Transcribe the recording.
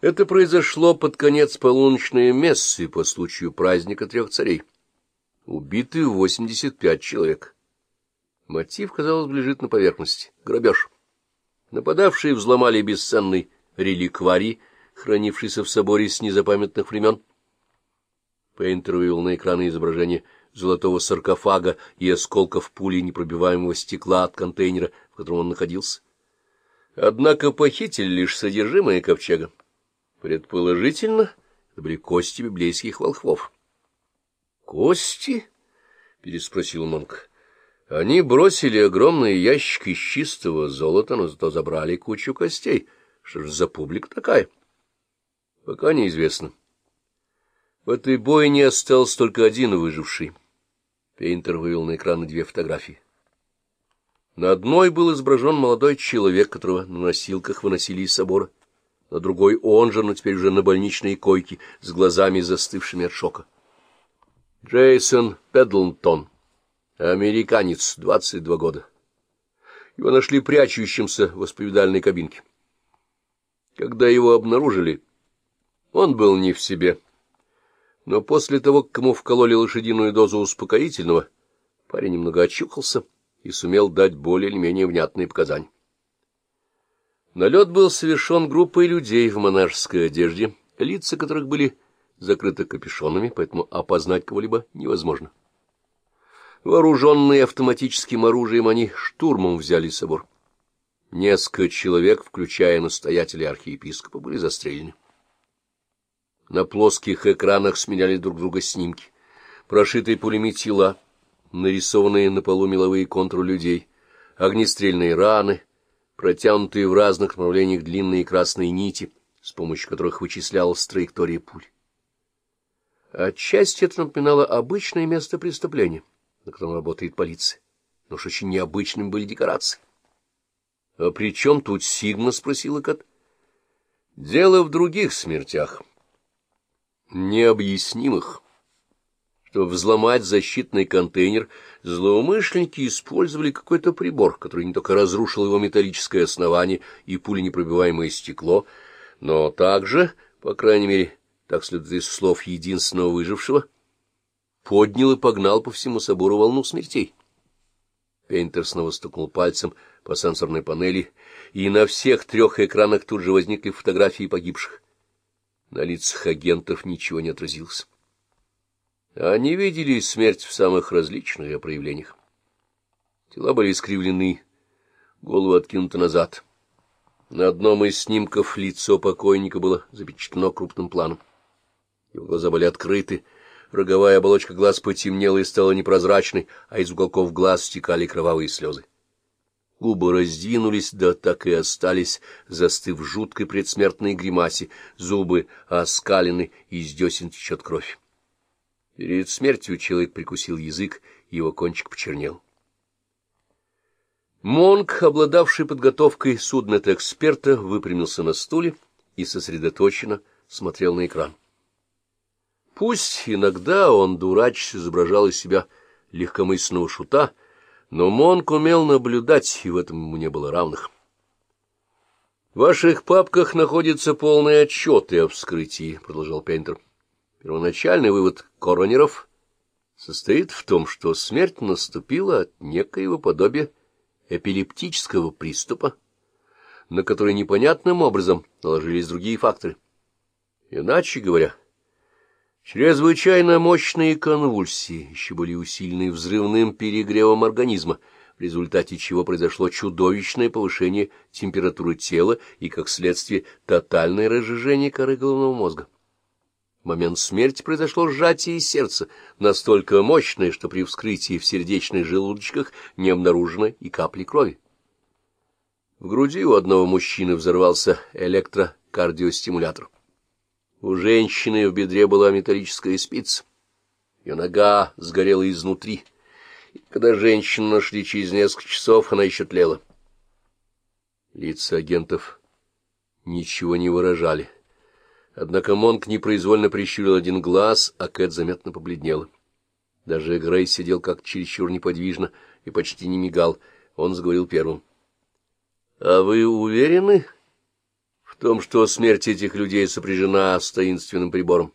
Это произошло под конец полуночной мессы по случаю праздника трех царей. Убиты 85 человек. Мотив, казалось, лежит на поверхности. Грабеж. Нападавшие взломали бесценный реликварий, хранившийся в соборе с незапамятных времен. Пейнтер вывел на экраны изображение золотого саркофага и осколков пули непробиваемого стекла от контейнера, в котором он находился. Однако похитили лишь содержимое ковчега. Предположительно, это были кости библейских волхвов. — Кости? — переспросил Монк. — Они бросили огромный ящик из чистого золота, но зато забрали кучу костей. Что же за публика такая? — Пока неизвестно. В этой бойне остался только один выживший. Пейнтер вывел на экран две фотографии. На одной был изображен молодой человек, которого на носилках выносили из собора на другой он же, но теперь уже на больничной койке, с глазами застывшими от шока. Джейсон Педлтон, американец, 22 года. Его нашли прячущимся в исповедальной кабинке. Когда его обнаружили, он был не в себе. Но после того, как ему вкололи лошадиную дозу успокоительного, парень немного очухался и сумел дать более или менее внятные показания. Налет был совершен группой людей в монашеской одежде, лица которых были закрыты капюшонами, поэтому опознать кого-либо невозможно. Вооруженные автоматическим оружием, они штурмом взяли собор. Несколько человек, включая настоятеля архиепископа, были застрелены. На плоских экранах сменяли друг друга снимки, прошитые пулями тела, нарисованные на полу меловые контуры людей, огнестрельные раны — протянутые в разных направлениях длинные красные нити, с помощью которых вычислялась траектория пуль. Отчасти это напоминало обычное место преступления, на котором работает полиция, но уж очень необычными были декорации. — А при чем тут Сигма? — спросила Кат. — Дело в других смертях. Необъяснимых. Чтобы взломать защитный контейнер, злоумышленники использовали какой-то прибор, который не только разрушил его металлическое основание и пуленепробиваемое стекло, но также, по крайней мере, так следует из слов единственного выжившего, поднял и погнал по всему собору волну смертей. Пейнтер снова стукнул пальцем по сенсорной панели, и на всех трех экранах тут же возникли фотографии погибших. На лицах агентов ничего не отразилось. Они видели смерть в самых различных проявлениях. Тела были искривлены, головы откинуты назад. На одном из снимков лицо покойника было запечатлено крупным планом. Его глаза были открыты, роговая оболочка глаз потемнела и стала непрозрачной, а из уголков глаз стекали кровавые слезы. Губы раздвинулись, да так и остались, застыв в жуткой предсмертной гримасе, зубы оскалены, и из десен течет кровь. Перед смертью человек прикусил язык, и его кончик почернел. Монк, обладавший подготовкой судмедэксперта, выпрямился на стуле и сосредоточенно смотрел на экран. Пусть иногда он, дурачись, изображал из себя легкомысленного шута, но Монк умел наблюдать, и в этом ему не было равных. — В ваших папках находятся полные отчеты о вскрытии, — продолжал Пейнтер. Первоначальный вывод коронеров состоит в том, что смерть наступила от некоего подобия эпилептического приступа, на который непонятным образом наложились другие факторы. Иначе говоря, чрезвычайно мощные конвульсии, еще были усилены взрывным перегревом организма, в результате чего произошло чудовищное повышение температуры тела и, как следствие, тотальное разжижение коры головного мозга. В момент смерти произошло сжатие сердца, настолько мощное, что при вскрытии в сердечных желудочках не обнаружено и капли крови. В груди у одного мужчины взорвался электрокардиостимулятор. У женщины в бедре была металлическая спица. Ее нога сгорела изнутри. И когда женщину нашли через несколько часов, она еще тлела. Лица агентов ничего не выражали. Однако Монк непроизвольно прищурил один глаз, а Кэт заметно побледнела. Даже Грей сидел как чересчур неподвижно и почти не мигал. Он заговорил первым. — А вы уверены в том, что смерть этих людей сопряжена с таинственным прибором.